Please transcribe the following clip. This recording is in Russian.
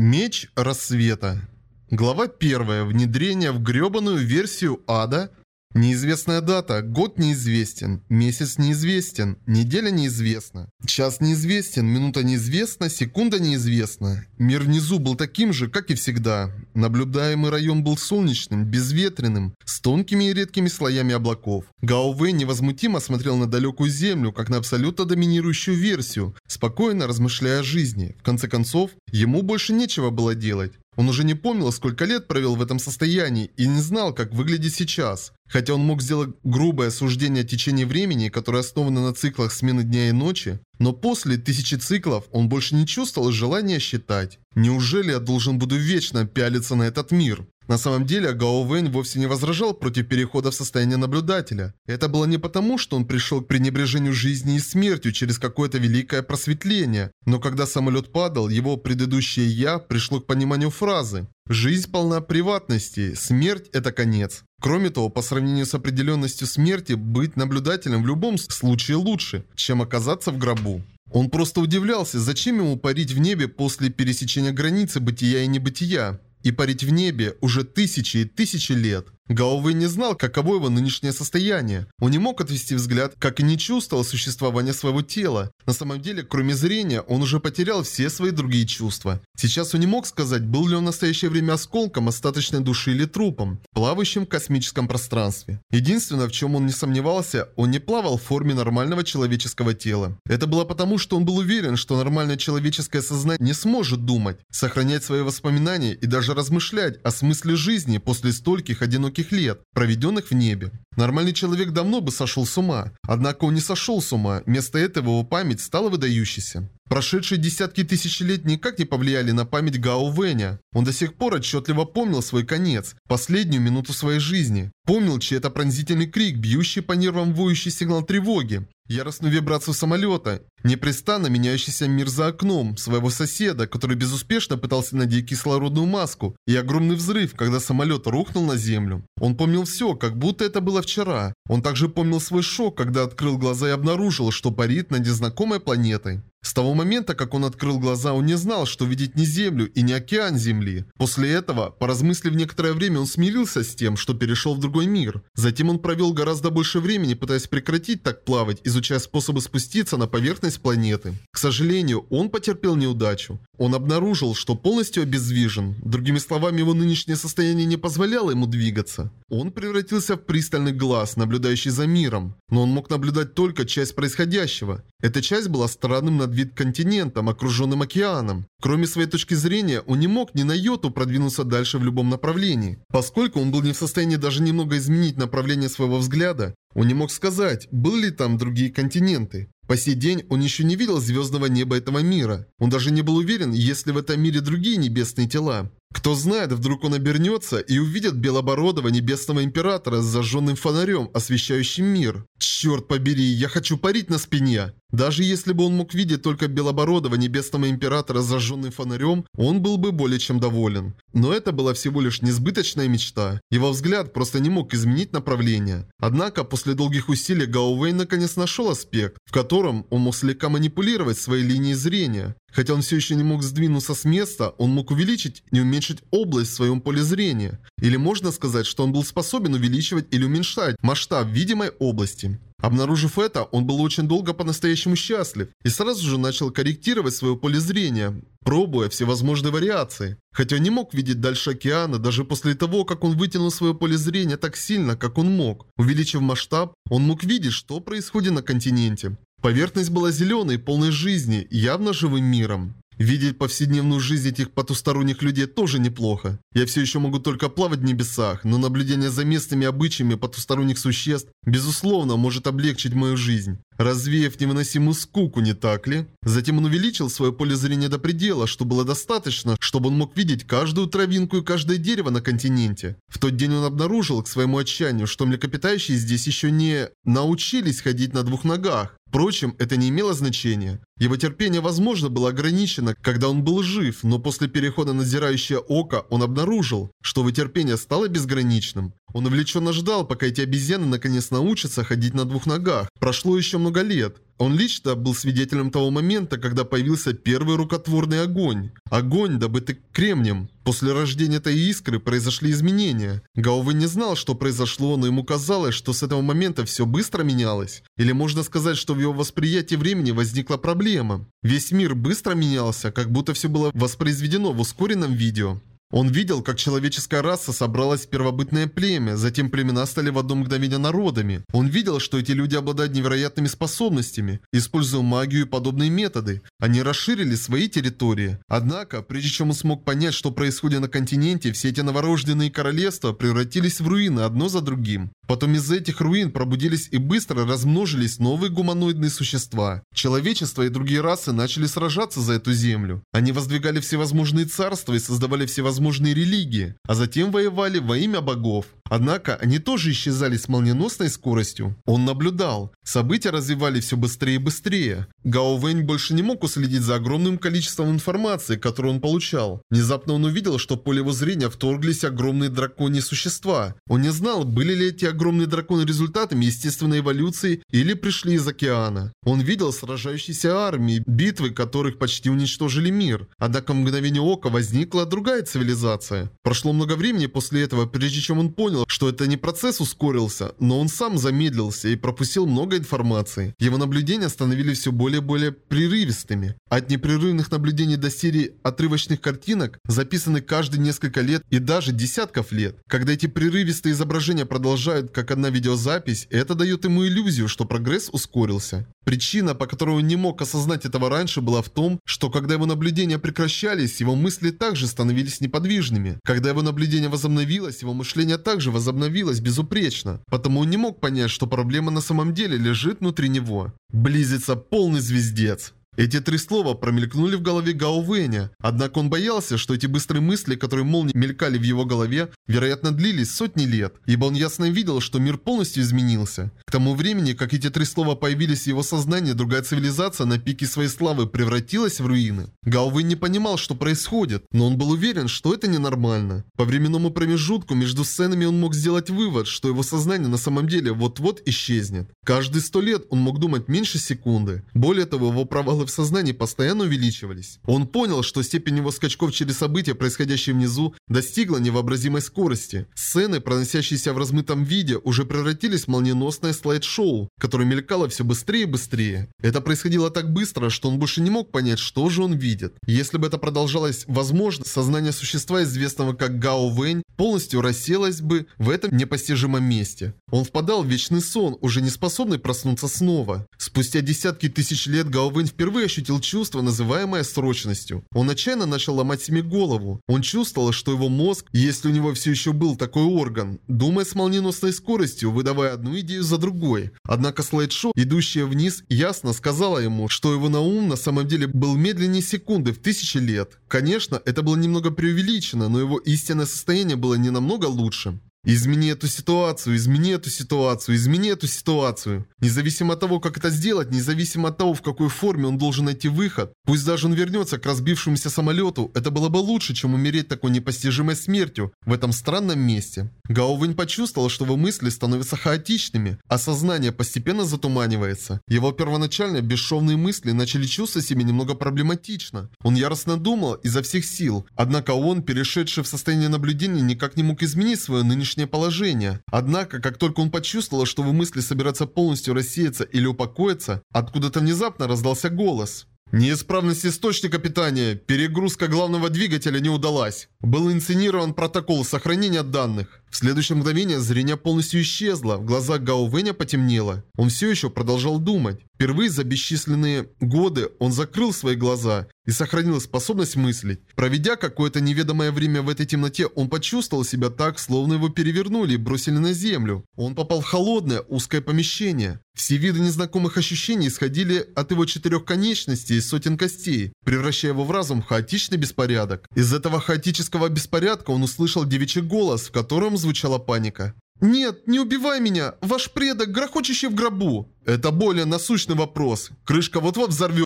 Меч рассвета. Глава 1. Внедрение в гребаную версию ада. Неизвестная дата, год неизвестен, месяц неизвестен, неделя неизвестна, час неизвестен, минута неизвестна, секунда неизвестна. Мир внизу был таким же, как и всегда. Наблюдаемый район был солнечным, безветренным, с тонкими и редкими слоями облаков. Гао Вэй невозмутимо смотрел на далекую землю, как на абсолютно доминирующую версию, спокойно размышляя о жизни. В конце концов, ему больше нечего было делать. Он уже не помнил, сколько лет провел в этом состоянии и не знал, как выглядит сейчас. Хотя он мог сделать грубое суждение о течении времени, которое основано на циклах смены дня и ночи, но после тысячи циклов он больше не чувствовал желания считать. Неужели я должен буду вечно пялиться на этот мир? На самом деле Гао Вэнь вовсе не возражал против перехода в состояние наблюдателя. Это было не потому, что он пришел к пренебрежению жизни и смертью через какое-то великое просветление, но когда самолет падал, его предыдущее «я» пришло к пониманию фразы «Жизнь полна приватности, смерть – это конец». Кроме того, по сравнению с определенностью смерти, быть наблюдателем в любом случае лучше, чем оказаться в гробу. Он просто удивлялся, зачем ему парить в небе после пересечения границы бытия и небытия и парить в небе уже тысячи и тысячи лет. Гаовэй не знал, каково его нынешнее состояние. Он не мог отвести взгляд, как и не чувствовал существования своего тела. На самом деле, кроме зрения, он уже потерял все свои другие чувства. Сейчас он не мог сказать, был ли он в настоящее время осколком остаточной души или трупом, плавающим в космическом пространстве. Единственное, в чем он не сомневался, он не плавал в форме нормального человеческого тела. Это было потому, что он был уверен, что нормальное человеческое сознание не сможет думать, сохранять свои воспоминания и даже размышлять о смысле жизни после стольких одиноких нескольких лет, проведенных в небе. Нормальный человек давно бы сошел с ума. Однако он не сошел с ума, вместо этого его память стала выдающейся. Прошедшие десятки тысяч лет никак не повлияли на память Гао Вэня. Он до сих пор отчетливо помнил свой конец, последнюю минуту своей жизни. Помнил чей-то пронзительный крик, бьющий по нервам воющий сигнал тревоги яростную вибрацию самолета, непрестанно меняющийся мир за окном, своего соседа, который безуспешно пытался надеть кислородную маску, и огромный взрыв, когда самолет рухнул на землю. Он помнил все, как будто это было вчера. Он также помнил свой шок, когда открыл глаза и обнаружил, что парит над незнакомой планетой. С того момента, как он открыл глаза, он не знал, что видеть не Землю и не океан Земли. После этого, поразмыслив некоторое время, он смирился с тем, что перешел в другой мир. Затем он провел гораздо больше времени, пытаясь прекратить так плавать, изучая способы спуститься на поверхность планеты. К сожалению, он потерпел неудачу. Он обнаружил, что полностью обездвижен. Другими словами, его нынешнее состояние не позволяло ему двигаться. Он превратился в пристальный глаз, наблюдающий за миром. Но он мог наблюдать только часть происходящего. Эта часть была странным над вид континентом, окруженным океаном. Кроме своей точки зрения, он не мог ни на йоту продвинуться дальше в любом направлении. Поскольку он был не в состоянии даже немного изменить направление своего взгляда, он не мог сказать, были ли там другие континенты. По сей день он еще не видел звездного неба этого мира. Он даже не был уверен, есть ли в этом мире другие небесные тела. Кто знает, вдруг он обернется и увидит белобородого небесного императора с зажженным фонарем, освещающим мир. Черт побери, я хочу парить на спине. Даже если бы он мог видеть только белобородого небесного императора с зажженным фонарем, он был бы более чем доволен. Но это была всего лишь несбыточная мечта. Его взгляд просто не мог изменить направление. Однако, после долгих усилий Гао Вэй наконец нашел аспект, в котором он мог слегка манипулировать своей линией зрения. Хотя он все еще не мог сдвинуться с места, он мог увеличить и уменьшить область в своем поле зрения. Или можно сказать, что он был способен увеличивать или уменьшать масштаб видимой области. Обнаружив это, он был очень долго по-настоящему счастлив и сразу же начал корректировать свое поле зрения, пробуя всевозможные вариации. Хотя он не мог видеть дальше океана, даже после того, как он вытянул свое поле зрения так сильно, как он мог. Увеличив масштаб, он мог видеть, что происходит на континенте. Поверхность была зеленой, полной жизни, явно живым миром. Видеть повседневную жизнь этих потусторонних людей тоже неплохо. Я все еще могу только плавать в небесах, но наблюдение за местными обычаями потусторонних существ, безусловно, может облегчить мою жизнь развеяв невыносимую скуку, не так ли? Затем он увеличил свое поле зрения до предела, что было достаточно, чтобы он мог видеть каждую травинку и каждое дерево на континенте. В тот день он обнаружил, к своему отчаянию, что млекопитающие здесь еще не научились ходить на двух ногах. Впрочем, это не имело значения. Его терпение, возможно, было ограничено, когда он был жив, но после перехода на зирающее око он обнаружил, что его терпение стало безграничным. Он увлеченно ждал, пока эти обезьяны наконец научатся ходить на двух ногах. Прошло еще много лет. Он лично был свидетелем того момента, когда появился первый рукотворный огонь. Огонь, добытый кремнием. После рождения этой искры произошли изменения. Гаовы не знал, что произошло, но ему казалось, что с этого момента все быстро менялось. Или можно сказать, что в его восприятии времени возникла проблема. Весь мир быстро менялся, как будто все было воспроизведено в ускоренном видео. Он видел, как человеческая раса собралась в первобытное племя, затем племена стали в одно мгновение народами. Он видел, что эти люди обладают невероятными способностями, используя магию и подобные методы. Они расширили свои территории. Однако, прежде чем он смог понять, что происходит на континенте, все эти новорожденные королевства превратились в руины одно за другим. Потом из этих руин пробудились и быстро размножились новые гуманоидные существа. Человечество и другие расы начали сражаться за эту землю. Они воздвигали всевозможные царства и создавали всевозможные религии, а затем воевали во имя богов. Однако они тоже исчезали с молниеносной скоростью. Он наблюдал. События развивались все быстрее и быстрее. Гао Вэнь больше не мог уследить за огромным количеством информации, которую он получал. Внезапно он увидел, что в поле его зрения вторглись огромные драконьи существа. Он не знал, были ли эти огромные драконы результатами естественной эволюции или пришли из океана. Он видел сражающиеся армии, битвы которых почти уничтожили мир. Однако в мгновение ока возникла другая цивилизация. Прошло много времени после этого, прежде чем он понял, что это не процесс ускорился, но он сам замедлился и пропустил много информации. Его наблюдения становились все более и более прерывистыми. От непрерывных наблюдений до серии отрывочных картинок, записанных каждые несколько лет и даже десятков лет. Когда эти прерывистые изображения продолжают как одна видеозапись, это дает ему иллюзию, что прогресс ускорился. Причина, по которой он не мог осознать этого раньше, была в том, что когда его наблюдения прекращались, его мысли также становились неподвижными. Когда его наблюдение возобновилось, его мышление также возобновилось безупречно. Потому он не мог понять, что проблема на самом деле лежит внутри него. Близится полный звездец. Эти три слова промелькнули в голове Гао Вэня. Однако он боялся, что эти быстрые мысли, которые молнией мелькали в его голове, вероятно длились сотни лет, ибо он ясно видел, что мир полностью изменился. К тому времени, как эти три слова появились в его сознании, другая цивилизация на пике своей славы превратилась в руины. Гао Вэнь не понимал, что происходит, но он был уверен, что это ненормально. По временному промежутку между сценами он мог сделать вывод, что его сознание на самом деле вот-вот исчезнет. Каждые сто лет он мог думать меньше секунды. Более того, его провалы в сознании постоянно увеличивались. Он понял, что степень его скачков через события, происходящие внизу, достигла невообразимой скорости. Сцены, проносящиеся в размытом виде, уже превратились в молниеносное слайд-шоу, которое мелькало все быстрее и быстрее. Это происходило так быстро, что он больше не мог понять, что же он видит. Если бы это продолжалось, возможно, сознание существа, известного как Гао Вэнь, полностью расселось бы в этом непостижимом месте. Он впадал в вечный сон, уже не способный проснуться снова. Спустя десятки тысяч лет Гао Вэнь впервые впервые ощутил чувство, называемое срочностью. Он отчаянно начал ломать себе голову. Он чувствовал, что его мозг, если у него все еще был такой орган, думает с молниеносной скоростью, выдавая одну идею за другой. Однако слайд-шоу, идущее вниз, ясно сказала ему, что его на ум на самом деле был медленнее секунды в тысячи лет. Конечно, это было немного преувеличено, но его истинное состояние было не намного лучше. Измени эту ситуацию, измени эту ситуацию, измени эту ситуацию. Независимо от того, как это сделать, независимо от того, в какой форме он должен найти выход, пусть даже он вернется к разбившемуся самолету, это было бы лучше, чем умереть такой непостижимой смертью в этом странном месте. Гаовэнь почувствовал, что его мысли становятся хаотичными, а сознание постепенно затуманивается. Его первоначально бесшовные мысли начали чувствовать себя немного проблематично. Он яростно думал изо всех сил, однако он, перешедший в состояние наблюдения, никак не мог изменить свое нынешнее нынешнее положение. Однако, как только он почувствовал, что его мысли собираются полностью рассеяться или упокоиться, откуда-то внезапно раздался голос. Неисправность источника питания, перегрузка главного двигателя не удалась. Был инсценирован протокол сохранения данных. В следующее мгновение зрение полностью исчезло, в глазах Гао Вэня потемнело. Он все еще продолжал думать. Впервые за бесчисленные годы он закрыл свои глаза и сохранил способность мыслить. Проведя какое-то неведомое время в этой темноте, он почувствовал себя так, словно его перевернули и бросили на землю. Он попал в холодное, узкое помещение. Все виды незнакомых ощущений исходили от его четырех конечностей и сотен костей, превращая его в разум в хаотичный беспорядок. Из этого хаотического беспорядка он услышал девичий голос, в котором звучала паника. «Нет, не убивай меня! Ваш предок, грохочущий в гробу!» Это более насущный вопрос. Крышка вот-вот взорвет.